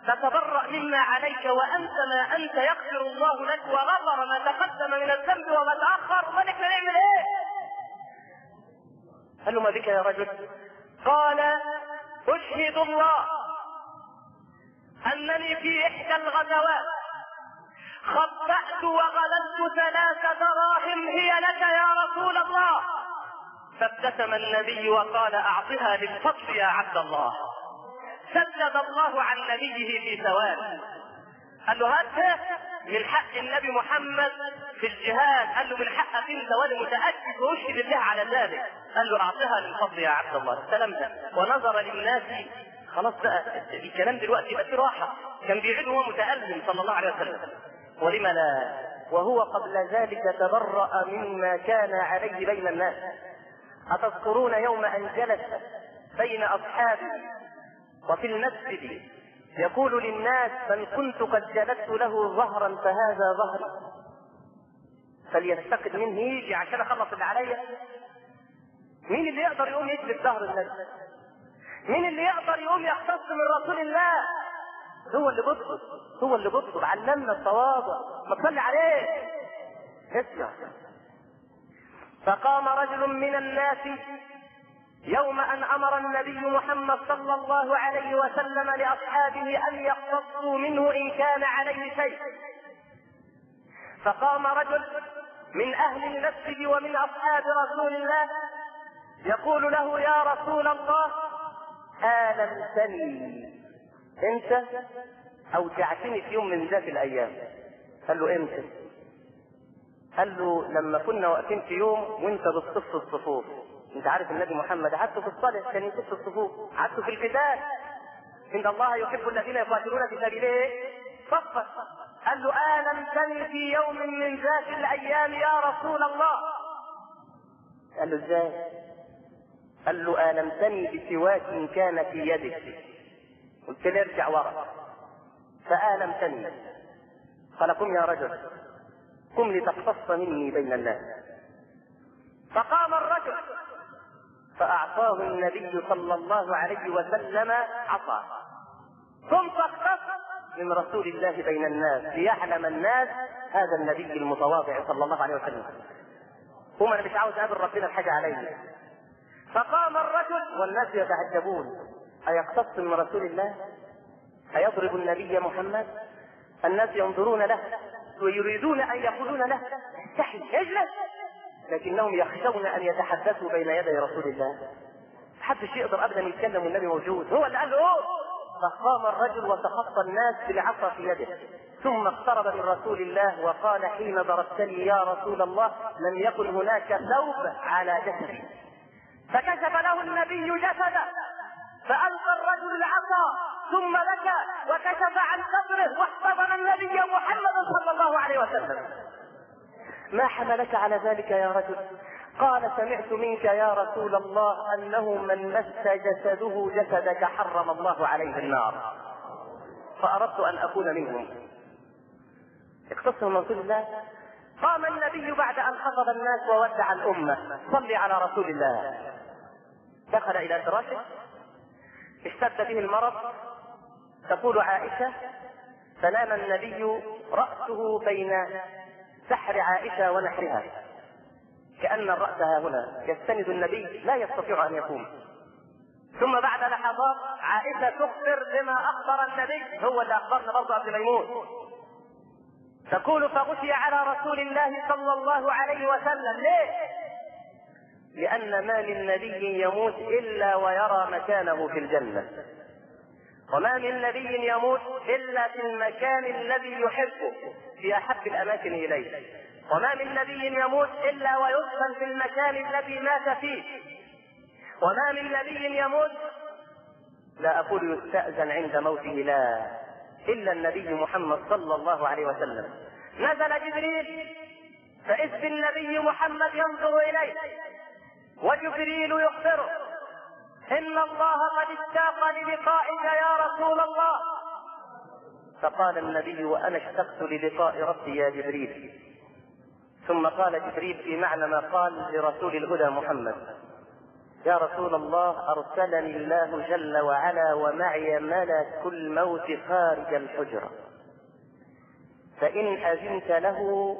تتبرأ مما عليك وأنت ما أنت يغفر الله لك وغفر ما تقدم من الذنب وما تأخر وما نحن نعمل إيه؟ قال له ما بك يا رجل؟ قال أشهد الله أنني في إحدى الغزوات خبأت وغللت ثلاث دراهم هي لك يا رسول الله. فابتسم النبي وقال أعطها للفضل يا عبد الله. سدد الله عن نبيه في ثواب قال له هات من حق النبي محمد في الجهاد. قال له من حقك انت وأنا متاكد واشهد الله على ذلك. قال له أعطها للفضل يا عبد الله. السلام ده ونظر للناس. خلاص بقى الكلام دلوقتي فيه راحة. كان بيعيد وهو متألم صلى الله عليه وسلم. ولم لا؟ وهو قبل ذلك تبرأ مما كان عليه بين الناس. أتذكرون يوم أن جلس بين أصحابه وفي المسجد يقول للناس من كنت قد جلست له ظهرا فهذا ظهري فليستقد منه يجي عشان أخلص اللي عليا. مين اللي يقدر يقوم يجلس ظهر النبي؟ مين اللي يقدر يقوم يختص من رسول الله؟ هو اللي بيطلب هو اللي بيطلب. علمنا التواضع. ما تصلي عليه. اسمع. فقام رجل من الناس يوم أن أمر النبي محمد صلى الله عليه وسلم لأصحابه أن يقتصوا منه إن كان عليه شيء. فقام رجل من أهل المسجد ومن أصحاب رسول الله يقول له يا رسول الله آلمتني. أنت؟ أوجعتني في يوم من ذات الأيام. قال له إمتى؟ قال له لما كنا واقفين في يوم وأنت بتصف الصفوف. انت عارف النبي محمد قعدته في الصلاة كان يصف الصفوف قعدته في القتال إن الله يحب الذين يقاتلون في سبيله. صفا. قال له آلمتني في يوم من ذات الأيام يا رسول الله. قال له إزاي؟ قال له آلمتني بسواك كان في يدك. قلت له ارجع ورا. فآلمتني. قال قم يا رجل. قم لتقتص مني بين الناس. فقام الرجل. فأعطاه النبي صلى الله عليه وسلم عصا ثم اقتص من رسول الله بين الناس ليعلم الناس هذا النبي المتواضع صلى الله عليه وسلم. هم أنا مش عاوز اقابل ربنا الحاجة علي فقام الرجل والناس يتعجبون أيقتص من رسول الله؟ أيضرب النبي محمد؟ الناس ينظرون له ويريدون أن يقولون له استحي اجلس. لكنهم يخشون أن يتحدثوا بين يدي رسول الله. محدش يقدر ابدا يتكلم والنبي موجود. هو اللي قال له فقام الرجل وتخطى الناس بالعصا في يده. ثم اقترب من رسول الله وقال حين ضربتني يا رسول الله لم يكن هناك ثوب على جسدي. فكشف له النبي جسده. فألقى الرجل العصا ثم بكى وكشف عن صدره واحتضن النبي محمد صلى الله عليه وسلم. ما حملك على ذلك يا رجل؟ قال سمعت منك يا رسول الله أنه من مس جسده جسدك حرم الله عليه النار. فأردت أن أكون منهم. اقتصر من رسول الله. قام النبي بعد أن خطب الناس وودع الأمة. صلي على رسول الله. دخل إلى فراشه. اشتد به المرض. تقول عائشة فنام النبي رأسه بين سحر عائشة ونحرها. كأن الراس ها هنا يستند النبي لا يستطيع أن يقوم. ثم بعد لحظات عائشة تخبر بما أخبر النبي هو اللي اخبرنا برضه قبل ما يموت تقول فغشي على رسول الله صلى الله عليه وسلم. ليه؟ لأن ما من نبي يموت إلا ويرى مكانه في الجنة. وما من نبي يموت إلا في المكان الذي يحبه. في أحب الأماكن إليه. وما من نبي يموت إلا ويدفن في المكان الذي مات فيه. وما من نبي يموت لا أقول يستأذن عند موته لا إلا النبي محمد صلى الله عليه وسلم. نزل جبريل فإذ بالنبي محمد ينظر إليه وجبريل يخبره إن الله قد اشتاق للقائك يا رسول الله. فقال النبي وأنا اشتقت للقاء ربي يا جبريل. ثم قال جبريل في معنى ما قال لرسول الهدى محمد. يا رسول الله أرسلني الله جل وعلا ومعي ملك الموت خارج الحجرة. فإن أذنت له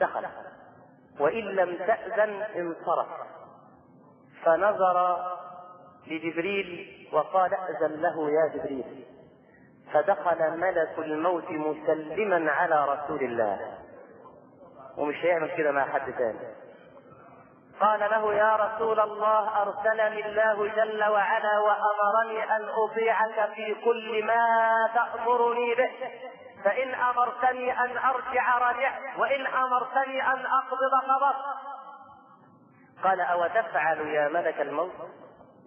دخل وإن لم تأذن انصرف. فنظر لجبريل وقال أذن له يا جبريل. فدخل ملك الموت مسلما على رسول الله. ومش هيعمل كده مع حد ثاني قال له يا رسول الله أرسلني الله جل وعلا وأمرني أن أطيعك في كل ما تأمرني به. فإن أمرتني أن أرجع رجعت وإن أمرتني أن أقبض قبضت قال أو تفعل يا ملك الموت؟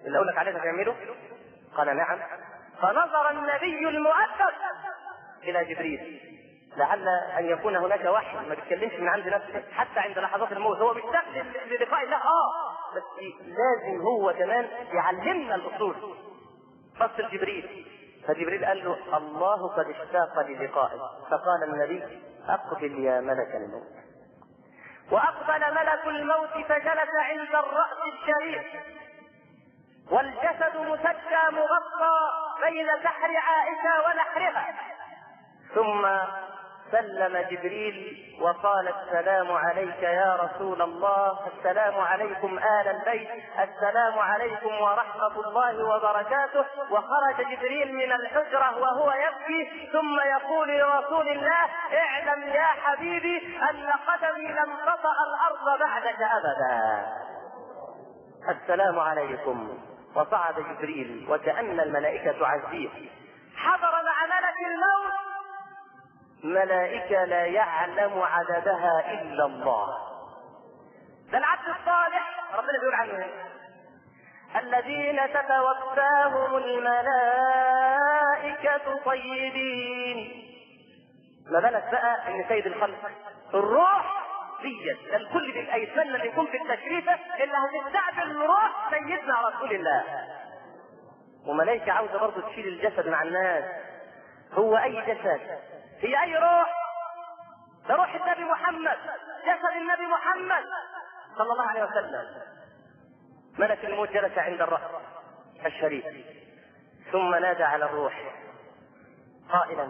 اللي أقول لك عليه تعمله؟ قال نعم. فنظر النبي المؤدب إلى جبريل. لعل أن يكون هناك وحي ما بيتكلمش من عند نفسه حتى عند لحظات الموت. هو مشتاق للقاء الله. آه. بس لازم هو كمان يعلمنا الأصول. فصل جبريل. فجبريل قال له الله قد اشتاق للقائك فقال النبي أقبل يا ملك الموت. وأقبل ملك الموت فجلس عند الرأس الشريف. والجسد مسجى مغطى. بين سحر عائشة ونحرها. ثم سلم جبريل وقال السلام عليك يا رسول الله السلام عليكم آل البيت السلام عليكم ورحمة الله وبركاته. وخرج جبريل من الحجرة وهو يبكي ثم يقول لرسول الله اعلم يا حبيبي أن قدمي لم تطأ الأرض بعدك أبدا. السلام عليكم. وصعد جبريل وكأن الملائكة تعزيه حضر مع ملك الموت. ملائكة لا يعلم عددها إلا الله. ده العبد الصالح ربنا بيقول عنه الذين تتوفاهم الملائكة طيبين. ما بالك بقى إن سيد الخلق؟ الروح. ده الكل بيبقى يتمنى ان يكون في التشريفة اللي هتستقبل روح سيدنا رسول الله. وملائكة عاوزة برضه تشيل الجسد مع الناس. هو أي جسد؟ هي أي روح؟ ده روح النبي محمد. جسد النبي محمد صلى الله عليه وسلم. ملك الموت جلس عند الرأس الشريف. ثم نادى على الروح قائلا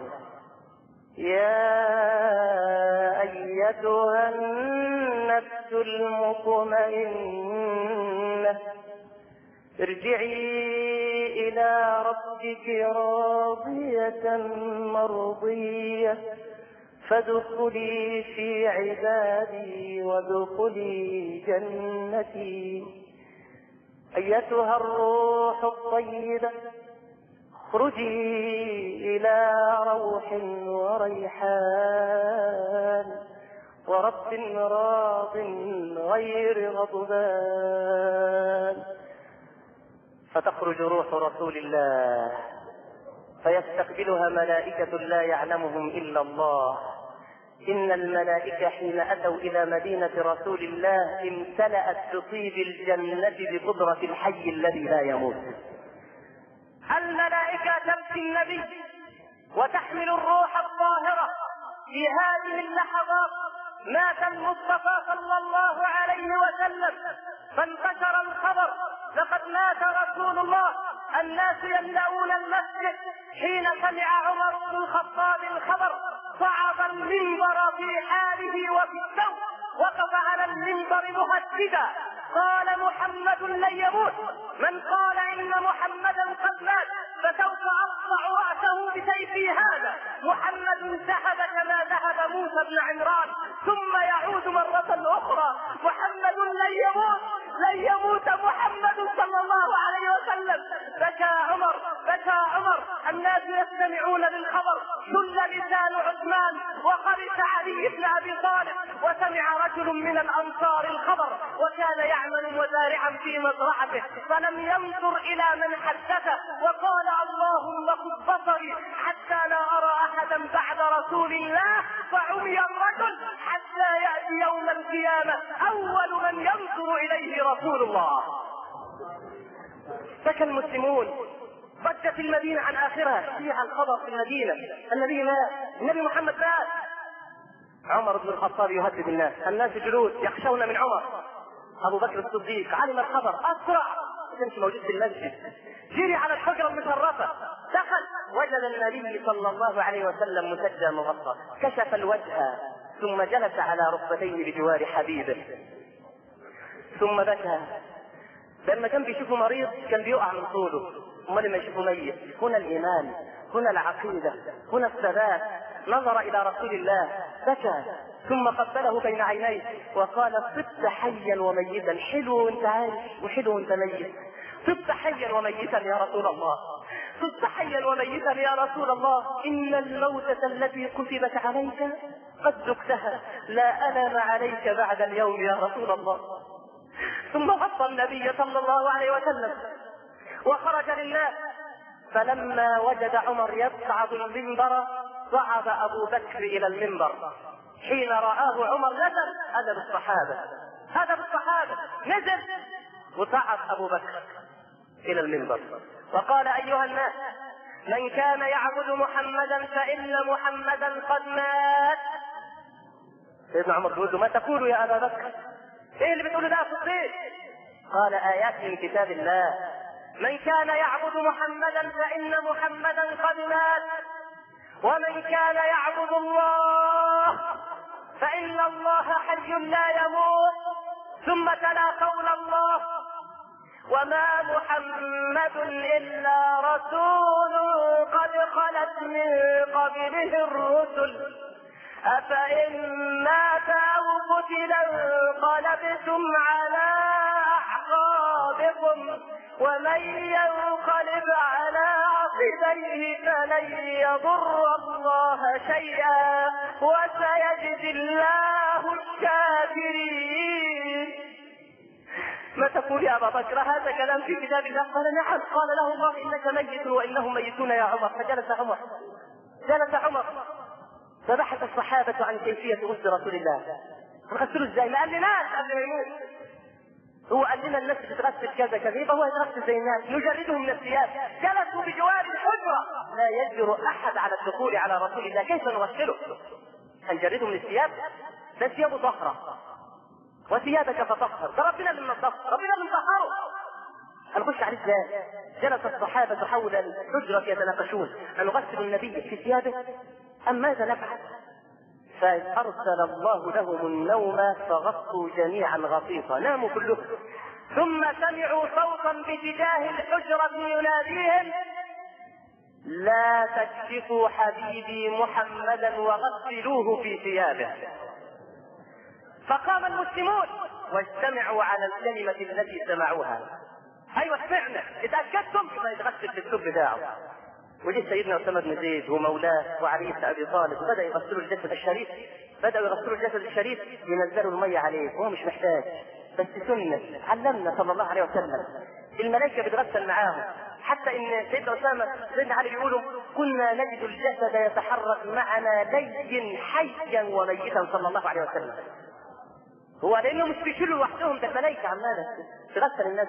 يا أيتها النفس المطمئنة. ارجعي إلى ربك راضية مرضية. فادخلي في عبادي وادخلي جنتي. أيتها الروح الطيبة. اخرجي إلى روح وريحان. ورب راض غير غضبان. فتخرج روح رسول الله فيستقبلها ملائكة لا يعلمهم إلا الله. إن الملائكة حين أتوا إلى مدينة رسول الله امتلأت بطيب الجنة بقدرة الحي الذي لا يموت. الملائكة تبكي النبي وتحمل الروح الطاهرة في هذه اللحظات. مات المصطفى صلى الله عليه وسلم. فانتشر الخبر لقد مات رسول الله. الناس يملؤون المسجد. حين سمع عمر بن الخطاب الخبر صعد المنبر في حاله وفي الثوب. وقف على المنبر مهددا. قال محمد لن يموت. من قال إن محمدا قد مات فسوف أقطع رأسه بسيفي هذا. محمد موسى بن عمران ثم يعود مرة أخرى. محمد لن يموت لن يموت محمد صلى الله عليه وسلم. بكى عمر بكى عمر. الناس يستمعون للخبر. شل لسان عثمان وخرج علي بن أبي طالب. وسمع رجل من الأنصار الخبر وكان يعمل مزارعا في مزرعته فلم ينظر إلى من حدثه وقال اللهم خذ بصري حتى لا أرى احدا بعد رسول الله فعمي الرجل حتى يأتي يوم القيامة أول من ينظر إليه رسول الله. بكى المسلمون ضجت المدينة عن آخرها شيع الخبر في المدينة النبي مات النبي محمد مات. عمر بن الخطاب يهدد الناس. الناس جلوس يخشون من عمر. أبو بكر الصديق علم الخبر. أسرع كنت موجود في المسجد. جري على الحجرة المشرفة. دخل. وجد النبي صلى الله عليه وسلم مسجى مغطى. كشف الوجه. ثم جلس على ركبتيه بجوار حبيبه ثم بكى. لما كان بيشوفه مريض كان بيقع من طوله. أمال لما يشوفه ميت. هنا الإيمان. هنا العقيدة. هنا الثبات. نظر إلى رسول الله بكى ثم قبله بين عينيه وقال طبت حيا وميتا. حلو وانت عايش وحلو وانت ميت. طبت حيا وميتا يا رسول الله. طبت حيا وميتا يا رسول الله. إن الموتة التي كتبت عليك قد ذقتها لا الم عليك بعد اليوم يا رسول الله. ثم غطى النبي صلى الله عليه وسلم وخرج للناس. فلما وجد عمر يصعد المنبر صعد أبو بكر إلى المنبر حين رآه عمر نزل أدب الصحابة. أدب الصحابة. نزل. وصعد أبو بكر إلى المنبر. وقال أيها الناس من كان يعبد محمدا فإن محمدا قد مات. سيدنا عمر بيقول ما تقول يا أبا بكر؟ إيه اللي بتقوله ده صديق قال آيات من كتاب الله. من كان يعبد محمدا فإن محمدا قد مات. ومن كان يعبد الله فإن الله حي لا يموت ثم تلا قول الله وما محمد إلا رسول قد خلت من قبله الرسل. أفإن مات أو قتل انقلبتم على أعقابكم ومن ينقلب على عقبيه فلن يضر الله شيئا وسيجزي الله الشاكرين ما تقول يا أبا بكر؟ هذا كلام في كتاب الله؟ قال نعم. قال له الله إنك ميت وإنهم ميتون يا عمر. فجلس عمر. جلس عمر. فبحث الصحابة عن كيفية غسل رسول الله. نغسله إزاي؟ ما قال قبل ما يموت هو قال لنا الناس بتغسل كذا كذا يبقى هو يتغسل زي الناس نجرده من الثياب. جلسوا بجوار الحجرة لا يجرؤ أحد على الدخول على رسول الله. كيف نغسله؟ هنجرده من الثياب؟ ده ثيابه طهرة وثيابك فطهر ده ربنا اللي منظفه ربنا اللي مطهره هنخش عليه إزاي؟ جلس الصحابة حول الحجرة يتناقشون. أنغسل النبي في ثيابه؟ أم ماذا نفعل؟ فأرسل الله لهم النوم فغطوا جميعا غطيطا ناموا كلهم. ثم سمعوا صوتا باتجاه الحجرة يناديهم لا تكشفوا حبيبي محمدا وغسلوه في ثيابه. فقام المسلمون واجتمعوا على الكلمة التي سمعوها. أيوه سمعنا. اتأكدتم فيتغسل في الثوب بتاعه. وجه سيدنا اسامه بن زيد ومولاه وعلي بن أبي طالب وبدا يغسلوا الجسد الشريف بداوا يغسلوا الجسد الشريف ينزلوا المية عليه وهو مش محتاج. بس سنة علمنا صلى الله عليه وسلم. الملائكة بتغسل معاهم. حتى إن سيدنا اسامه سيدنا علي بيقولوا كنا نجد الجسد يتحرك معنا لين حيا وميتا صلى الله عليه وسلم. هو لأنه مش بيشيلوا لوحدهم ده الملائكة عمالة تغسل الناس.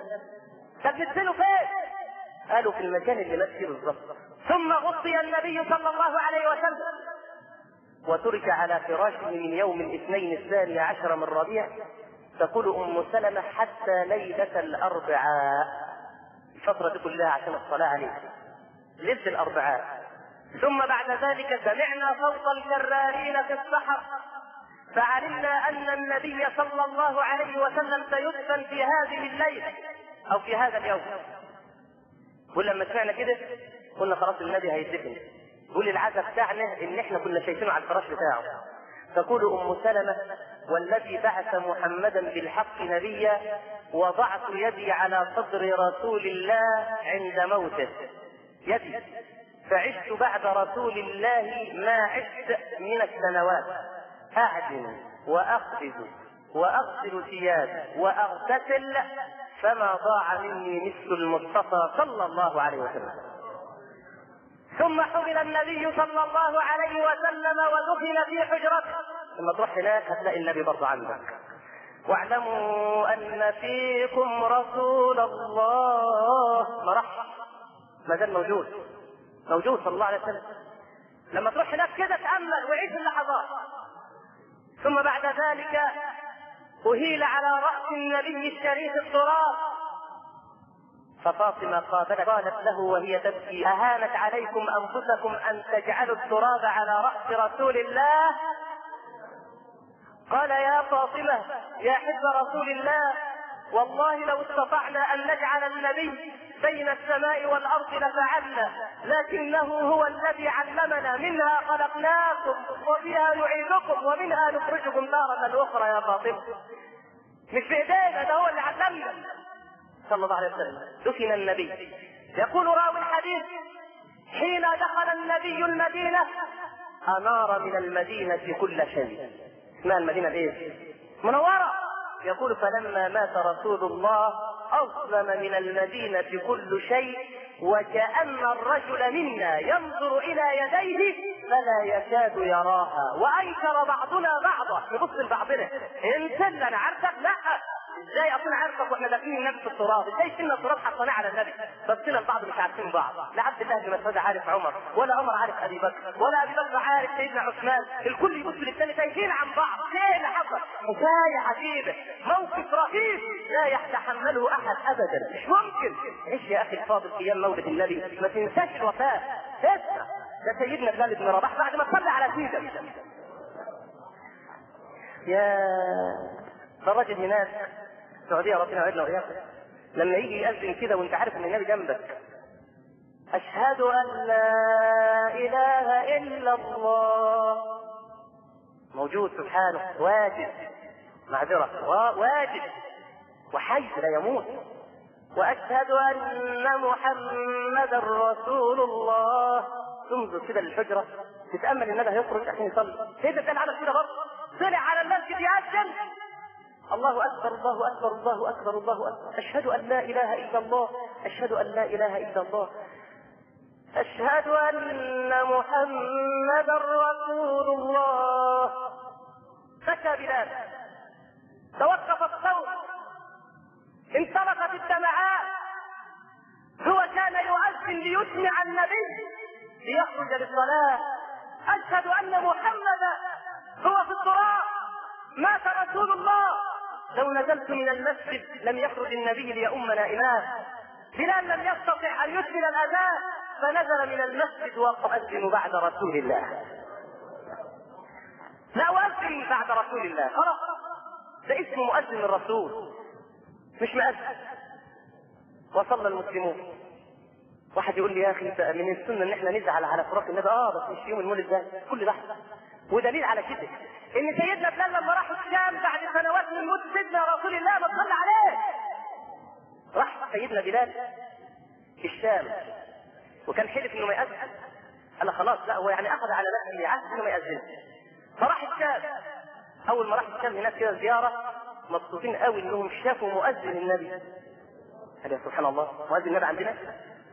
طب نزلوا فين؟ قالوا في المكان اللي مات فيه بالظبط. ثم غطي النبي صلى الله عليه وسلم وترك على فراشه من يوم الاثنين الثاني عشر من ربيع. تقول أم سلمة حتى ليلة الأربعاء. الفترة دي كلها عشان الصلاة عليه ليلة الأربعاء. ثم بعد ذلك سمعنا صوت الكرارين في السحر فعلمنا أن النبي صلى الله عليه وسلم سيدفن في هذه الليلة أو في هذا اليوم. ولما سمعنا كده قلنا خلاص النبي هيدفن يقول العزا بتاعنا إن إحنا كنا شايفينه على الفراش بتاعه. تقول أم سلمة والذي بعث محمدا بالحق نبيا وضعت يدي على صدر رسول الله عند موته. يدي. فعشت بعد رسول الله ما عشت من السنوات. اعدل واخبز وأغسل ثياب وأغتسل فما ضاع مني مثل المصطفى صلى الله عليه وسلم. ثم حمل النبي صلى الله عليه وسلم ودفن في حجرته. لما تروح هناك هتلاقي النبي برضه عندك. واعلموا أن فيكم رسول الله. ما راح. ما زال موجود. موجود صلى الله عليه وسلم. لما تروح هناك كده تأمل وعيش اللحظات. ثم بعد ذلك أهيل على رأس النبي الشريف التراب. ففاطمة قابلت قالت له وهي تبكي أهانت عليكم أنفسكم أن تجعلوا التراب على رأس رسول الله؟ قال يا فاطمة يا حب رسول الله والله لو استطعنا أن نجعل النبي بين السماء والأرض لفعلنا لكنه هو الذي علمنا منها خلقناكم وفيها نعيدكم ومنها نخرجكم تارة أخرى يا فاطمة. مش في إيدينا ده هو اللي علمنا. صلى الله عليه وسلم. دفن النبي. يقول راوي الحديث حين دخل النبي المدينة أنار من المدينة كل شيء. اسمها المدينة إيه؟ منورة. يقول فلما مات رسول الله أظلم من المدينة كل شيء وكأن الرجل منا ينظر إلى يديه فلا يكاد يراها. وأنكر بعضنا بعضا. نبص لبعضنا انت اللي أنا عارفك لا. إزاي اكون عارفك وإحنا داخلين في التراب إزاي شلنا التراب حطيناه على النبي بصينا البعض مش عارفين بعض. لا عبد الله بن مسعود عارف عمر ولا عمر عارف أبي بكر ولا أبي بكر عارف سيدنا عثمان. الكل يبص للثاني تايهين عن بعض إيه اللي حصل حكايه عجيبه موقف رهيب. لا يتحمله أحد ابدا. مش ممكن. إيش يا أخي الفاضل أيام مولد النبي؟ ما تنساش الوفاة. اسمع ده سيدنا بلال بن رباح بعد ما صلى على سيدك يا ده الراجل هناك السعودية ربنا يعيدنا وإياكم لما يجي يأذن كده وأنت عارف إن النبي جنبك. أشهد أن لا إله إلا الله. موجود سبحانه واجب معذرة واجب وحي لا يموت. وأشهد أن محمدا رسول الله. تنظر كده للحجرة. تتأمل النبي هيخرج عشان يصلي. سيدنا ده عمل كده برضه طلع على المسجد يأذن. الله أكبر الله أكبر الله أكبر الله أكبر. أشهد أن لا إله إلا الله أشهد أن لا إله إلا الله. أشهد أن محمدا رسول الله. بكى بلال؟ توقف الصوت. انطلقت الدمعات هو كان يؤذن ليسمع النبي ليخرج للصلاة. أشهد أن محمدا هو في التراب. مات رسول الله. لو نزلت من المسجد لم يخرج النبي ليؤمنا إمام بلال لم يستطع أن يدخل الأذان فنزل من المسجد وأؤذن بعد رسول الله. لا أؤذن بعد رسول الله خلاص. ده اسم مؤذن الرسول مش مؤذن. وصلى المسلمون. واحد يقول لي يا أخي من السنة إن إحنا نزعل على فراق النبي. آه بس مش يوم المولد ده كل لحظه ودليل على كده. إن سيدنا بلال لما راحوا الشام بعد سنوات من موت سيدنا رسول الله ما صلى عليه. راح سيدنا بلال الشام. وكان حلف إنه ما يأذن. قال خلاص لا هو يعني أخذ على نفسه عهد إنه ما يأذنش فراح الشام. أول ما راح الشام هناك كده زيارة مبسوطين قوي إنهم شافوا مؤذن النبي. قال يا سبحان الله مؤذن النبي عندنا؟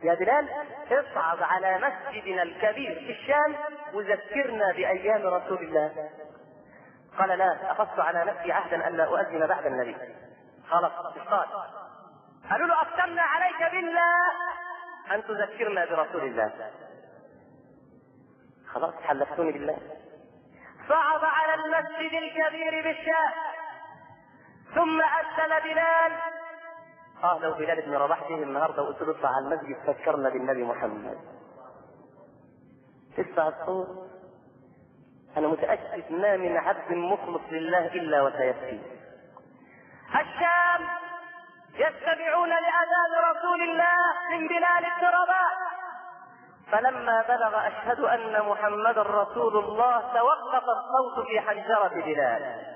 يا بلال اصعد على مسجدنا الكبير في الشام وذكرنا بأيام رسول الله. قال لا أخذت على نفسي عهدا الا أؤذن بعد النبي. خلاص قال قالوا له أقسمنا عليك بالله. أن تذكرنا برسول الله. خلاص حلفتوني بالله. صعد على المسجد الكبير بالشام. ثم أذن بلال. آه لو بلال بن رباح جه النهارده وقلت له اطلع على المسجد فكرنا بالنبي محمد. تسمع الصوت؟ أنا متأكد ما من عبد مخلص لله إلا وسيبكي الشام يستمعون لأذان رسول الله من بلال بن رباح فلما بلغ أشهد أن محمدا رسول الله توقف الصوت في حنجرة بلال.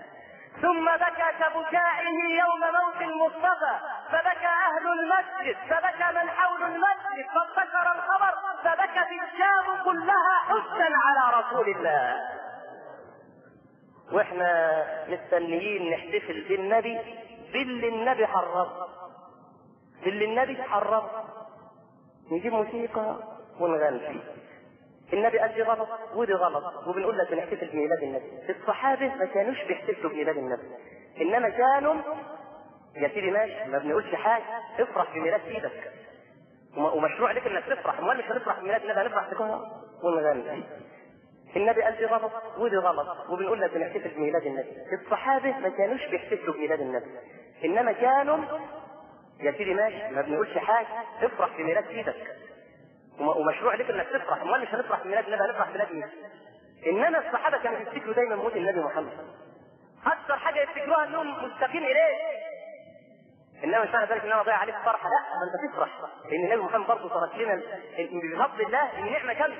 ثم بكى كبكائه يوم موت المصطفى فبكى أهل المسجد فبكى من حول المسجد فانتشر الخبر فبكت الشام كلها حزنا على رسول الله. وإحنا مستنيين نحتفل بالنبي باللي النبي حرم. باللي النبي حرم. نجيب موسيقى ونغني. النبي قال دي غلط ودي غلط. وبنقول لك بنحتفل بميلاد النبي. الصحابة ما كانوش بيحتفلوا بميلاد النبي. إنما كانوا يا سيدي ماشي ما بنقولش حاجة. افرح بميلاد سيدك. ومشروع لك إنك تفرح. امال مش هنفرح بميلاد النبي هنفرح بكره ونغني. النبي قال دي غلط ودي غلط وبنقول لك بنحتفل بميلاد النبي. الصحابة ما كانوش بيحتفلوا بميلاد النبي. إنما كانوا يا سيدي ماشي ما بنقولش حاجة افرح بميلاد سيدك ومشروع لك إنك تفرح. أمال مش هنفرح بميلاد النبي هنفرح بميلاد مين؟ إنما الصحابة كانوا يفتكروا دايما موت النبي محمد. أكثر حاجة يفتكروها إنهم مشتاقين إليه. إنما مش ذلك ان أنا ضيع عليك فرحة. لا ما أنت تفرح. لأن النبي محمد برضه ترك لنا بفضل الله النعمه كاملة.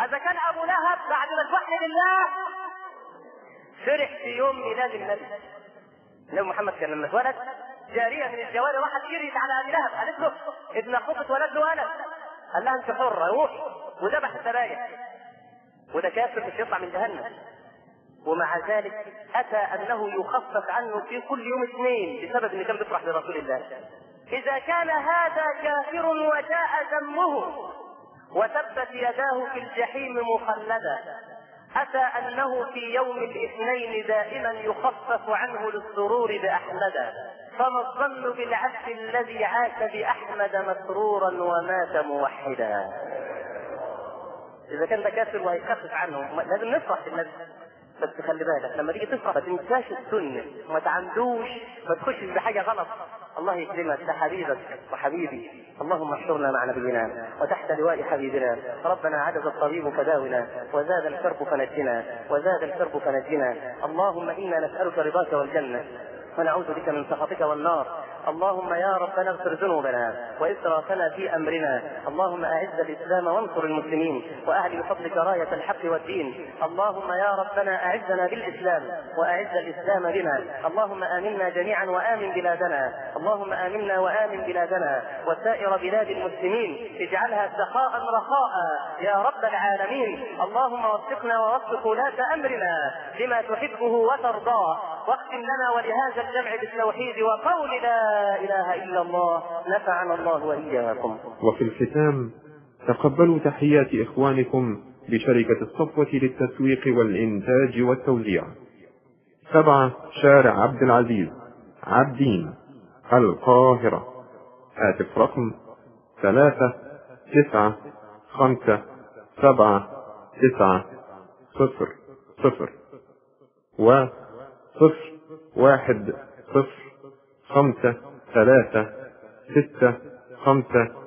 هذا كان أبو لهب بعد ما توحد الله فرح في يوم ميلاد النبي. النبي محمد كان لما اتولد جارية من الجواري راحت جريت على أبي لهب قالت له ابن أخوك اتولد له ولد. قال لها أنت حره روح وذبح الذبايح وده كافر مش يطلع من جهنم. ومع ذلك أتى أنه يخفف عنه في كل يوم اثنين بسبب ان كان بيفرح برسول الله. إذا كان هذا كافر وجاء ذمه وتبت يداه في الجحيم مخلدا أتى أنه في يوم الاثنين دائما يخفف عنه للسرور باحمدا فما الظن بالعبد الذي عاش بأحمد مسرورا ومات موحدا؟ إذا كان ده كافر وهيخفف عنه لازم نفرح بالنبي بس خلي بالك لما تيجي تفرح ما تنساش السنة وما تعندوش ما تخشش بحاجة غلط. الله يكرمك ده حبيبك وحبيبي. اللهم احشرنا مع نبينا وتحت لواء حبيبنا. ربنا عجز الطبيب فداونا وزاد الكرب فنجنا وزاد الكرب فنجنا اللهم إنا نسألك رضاك والجنة ونعوذ بك من سخطك والنار. اللهم يا ربنا اغفر ذنوبنا وإسرافنا في أمرنا. اللهم أعز الإسلام وانصر المسلمين وأهل بفضلك راية الحق والدين. اللهم يا ربنا أعزنا بالإسلام وأعز الإسلام بنا. اللهم آمنا جميعا وآمن بلادنا. اللهم آمنا وآمن بلادنا وسائر بلاد المسلمين. اجعلها سخاء رخاء يا رب العالمين. اللهم وفقنا ووفق ولاة أمرنا لما تحبه وترضاه. واختم لنا ولهذا الجمع بالتوحيد وقول لا إله إلا الله نفعنا الله وإياكم. وفي الختام تقبلوا تحيات إخوانكم بشركة الصفوة للتسويق والإنتاج والتوزيع. سبعة شارع عبد العزيز عابدين القاهرة. هاتف رقم ثلاثة تسعة خمسة سبعة تسعة صفر صفر. وصفر واحد صفر. خمسة ثلاثة ستة خمسة.